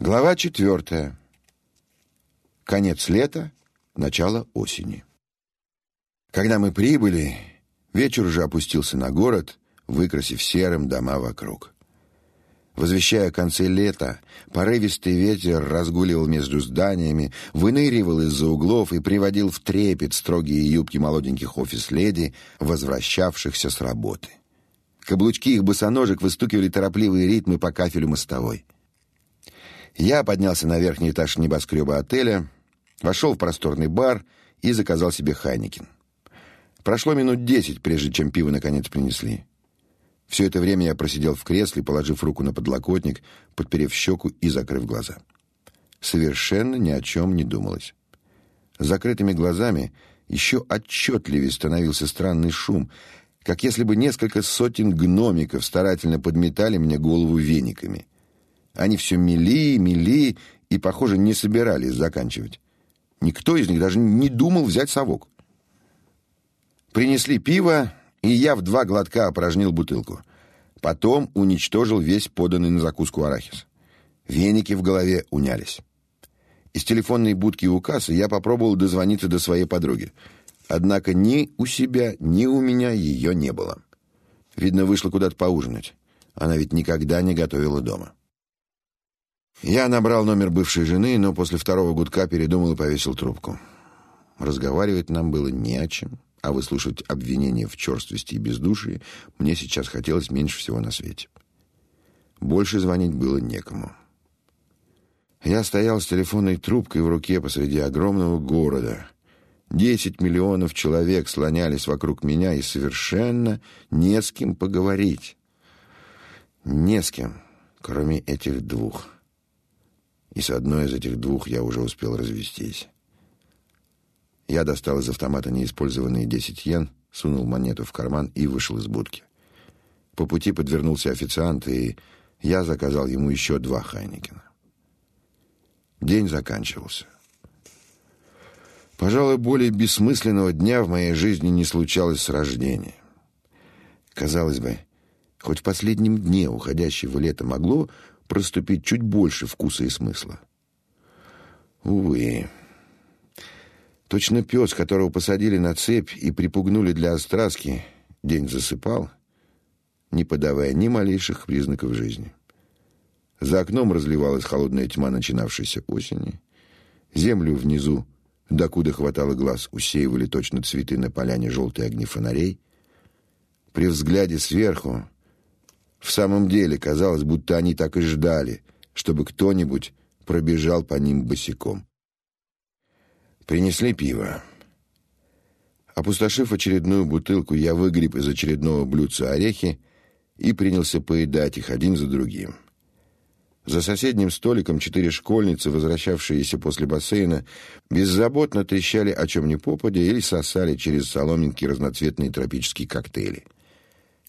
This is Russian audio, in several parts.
Глава четвертая. Конец лета, начало осени. Когда мы прибыли, вечер уже опустился на город, выкрасив серым дома вокруг. Возвещая о конце лета, порывистый ветер разгуливал между зданиями, выныривал из-за углов и приводил в трепет строгие юбки молоденьких офис-леди, возвращавшихся с работы. Каблучки их босоножек выстукивали торопливые ритмы по кафелю мостовой. Я поднялся на верхний этаж небоскреба отеля, вошел в просторный бар и заказал себе Хайникин. Прошло минут десять, прежде чем пиво наконец принесли. Все это время я просидел в кресле, положив руку на подлокотник, подперев щеку и закрыв глаза. Совершенно ни о чем не думалось. С закрытыми глазами еще отчетливее становился странный шум, как если бы несколько сотен гномиков старательно подметали мне голову вениками. Они все мели, мели и, похоже, не собирались заканчивать. Никто из них даже не думал взять совок. Принесли пиво, и я в два глотка опорожнил бутылку. Потом уничтожил весь поданный на закуску арахис. Веники в голове унялись. Из телефонной будки у кассы я попробовал дозвониться до своей подруги. Однако ни у себя, ни у меня ее не было. Видно, вышла куда-то поужинать. Она ведь никогда не готовила дома. Я набрал номер бывшей жены, но после второго гудка передумал и повесил трубку. Разговаривать нам было не о чем а выслушать обвинения в черствости и бездушии мне сейчас хотелось меньше всего на свете. Больше звонить было некому. Я стоял с телефонной трубкой в руке посреди огромного города. Десять миллионов человек слонялись вокруг меня, и совершенно не с кем поговорить. Не с кем, кроме этих двух. И с одной из этих двух я уже успел развестись. Я достал из автомата неиспользованные 10 йен, сунул монету в карман и вышел из будки. По пути подвернулся официант, и я заказал ему еще два Хайникена. День заканчивался. Пожалуй, более бессмысленного дня в моей жизни не случалось с рождения. Казалось бы, хоть в последнем дне уходящего лета могло проступить чуть больше вкуса и смысла. Увы... Точно пес, которого посадили на цепь и припугнули для остраски, день засыпал, не подавая ни малейших признаков жизни. За окном разливалась холодная тьма начинавшейся осени. Землю внизу, докуда хватало глаз, усеивали точно цветы на поляне желтые огни фонарей. При взгляде сверху в самом деле казалось, будто они так и ждали, чтобы кто-нибудь пробежал по ним босиком. Принесли пиво. Опустошив очередную бутылку, я выгреб из очередного блюдца орехи и принялся поедать их один за другим. За соседним столиком четыре школьницы, возвращавшиеся после бассейна, беззаботно трещали о чем ни попадя или сосали через соломинки разноцветные тропические коктейли.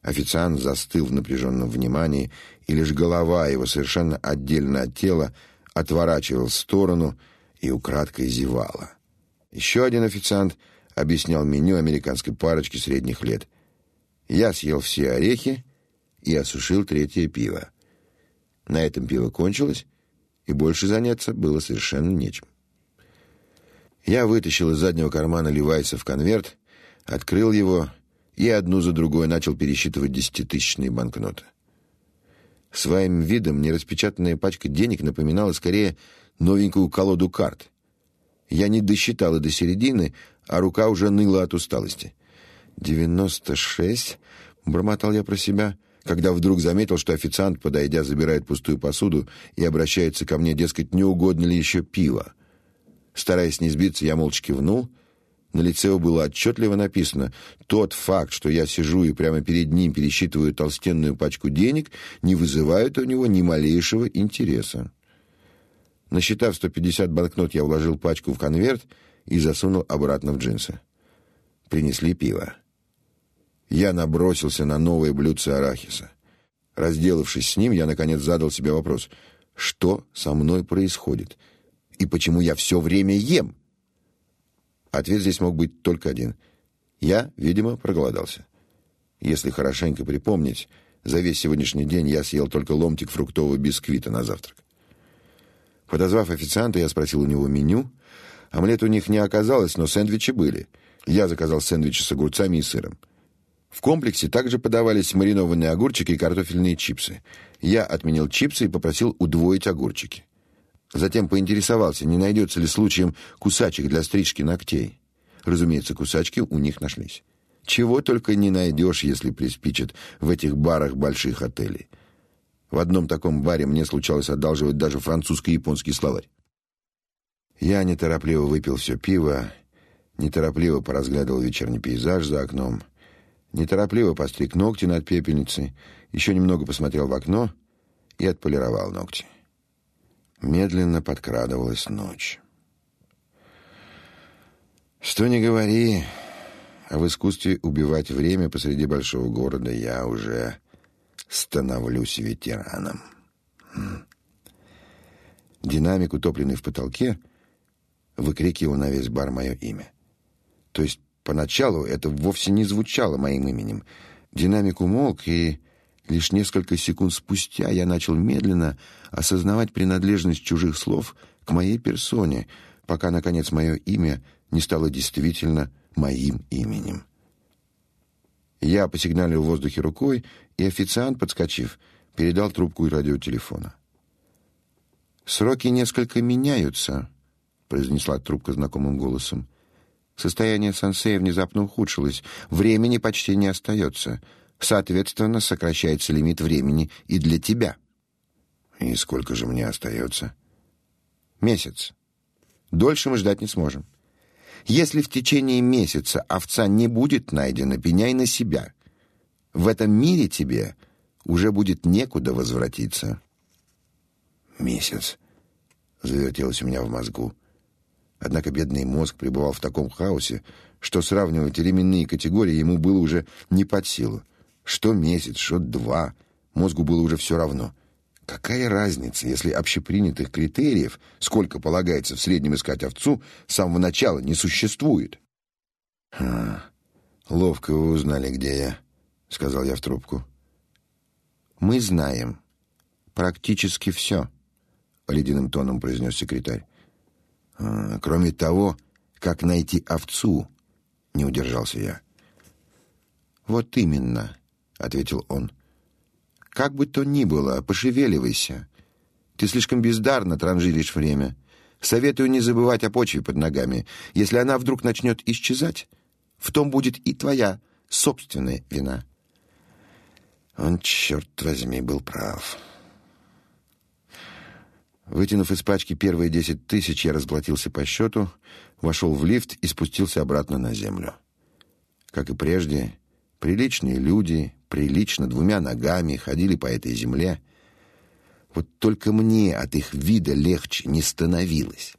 Официант застыл в напряженном внимании, и лишь голова его совершенно отдельно от тела отворачивал в сторону и украдкой зевала. Еще один официант объяснял меню американской парочки средних лет. Я съел все орехи и осушил третье пиво. На этом пиво кончилось, и больше заняться было совершенно нечем. Я вытащил из заднего кармана Левайса в конверт, открыл его и одну за другой начал пересчитывать десятитысячные банкноты. Своим видом нераспечатанная пачка денег напоминала скорее новенькую колоду карт. Я не досчитал и до середины, а рука уже ныла от усталости. «Девяносто шесть», — бормотал я про себя, когда вдруг заметил, что официант, подойдя, забирает пустую посуду и обращается ко мне, дескать, не угодно ли еще пиво. Стараясь не сбиться, я молча кивнул. На лице было отчетливо написано «Тот факт, что я сижу и прямо перед ним пересчитываю толстенную пачку денег, не вызывает у него ни малейшего интереса». Насчитав 150 банкнот, я вложил пачку в конверт и засунул обратно в джинсы. Принесли пиво. Я набросился на новое блюдце арахиса. Разделавшись с ним, я наконец задал себе вопрос: что со мной происходит и почему я все время ем? Ответ здесь мог быть только один: я, видимо, проголодался. Если хорошенько припомнить, за весь сегодняшний день я съел только ломтик фруктового бисквита на завтрак. Подозвав официанта, я спросил у него меню. Омлет у них не оказалось, но сэндвичи были. Я заказал сэндвичи с огурцами и сыром. В комплексе также подавались маринованные огурчики и картофельные чипсы. Я отменил чипсы и попросил удвоить огурчики. Затем поинтересовался, не найдется ли случаем кусачек для стрижки ногтей. Разумеется, кусачки у них нашлись. Чего только не найдешь, если приспичат в этих барах больших отелей. В одном таком баре мне случалось одалживать даже французско-японский словарь. Я неторопливо выпил все пиво, неторопливо поразглядывал вечерний пейзаж за окном, неторопливо постриг ногти над пепельницей, еще немного посмотрел в окно и отполировал ногти. Медленно подкрадывалась ночь. Что ни говори, а в искусстве убивать время посреди большого города я уже становлюсь ветераном. Динамик, утопленный в потолке, выкрикивал на весь бар мое имя. То есть поначалу это вовсе не звучало моим именем. Динамик умолк, и лишь несколько секунд спустя я начал медленно осознавать принадлежность чужих слов к моей персоне, пока, наконец, мое имя не стало действительно моим именем. Я посигналил в воздухе рукой, и официант, подскочив, передал трубку и радиотелефона. «Сроки несколько меняются», — произнесла трубка знакомым голосом. «Состояние Сансея внезапно ухудшилось. Времени почти не остается. Соответственно, сокращается лимит времени и для тебя». «И сколько же мне остается?» «Месяц. Дольше мы ждать не сможем. Если в течение месяца овца не будет найдена, пеняй на себя. В этом мире тебе уже будет некуда возвратиться. Месяц. Завертелось у меня в мозгу. Однако бедный мозг пребывал в таком хаосе, что сравнивать временные категории ему было уже не под силу. Что месяц, что два, мозгу было уже все равно. Какая разница, если общепринятых критериев, сколько полагается в среднем искать овцу, с самого начала не существует? А, ловко вы узнали, где я, сказал я в трубку. Мы знаем практически все, ледяным тоном произнес секретарь. А, кроме того, как найти овцу, не удержался я. Вот именно, ответил он. Как бы то ни было, пошевеливайся. Ты слишком бездарно транжиришь время. Советую не забывать о почве под ногами. Если она вдруг начнет исчезать, в том будет и твоя собственная вина. Он, черт возьми, был прав. Вытянув из пачки первые десять тысяч, я разплатился по счету, вошел в лифт и спустился обратно на землю. Как и прежде, приличные люди, прилично, двумя ногами, ходили по этой земле. Вот только мне от их вида легче не становилось.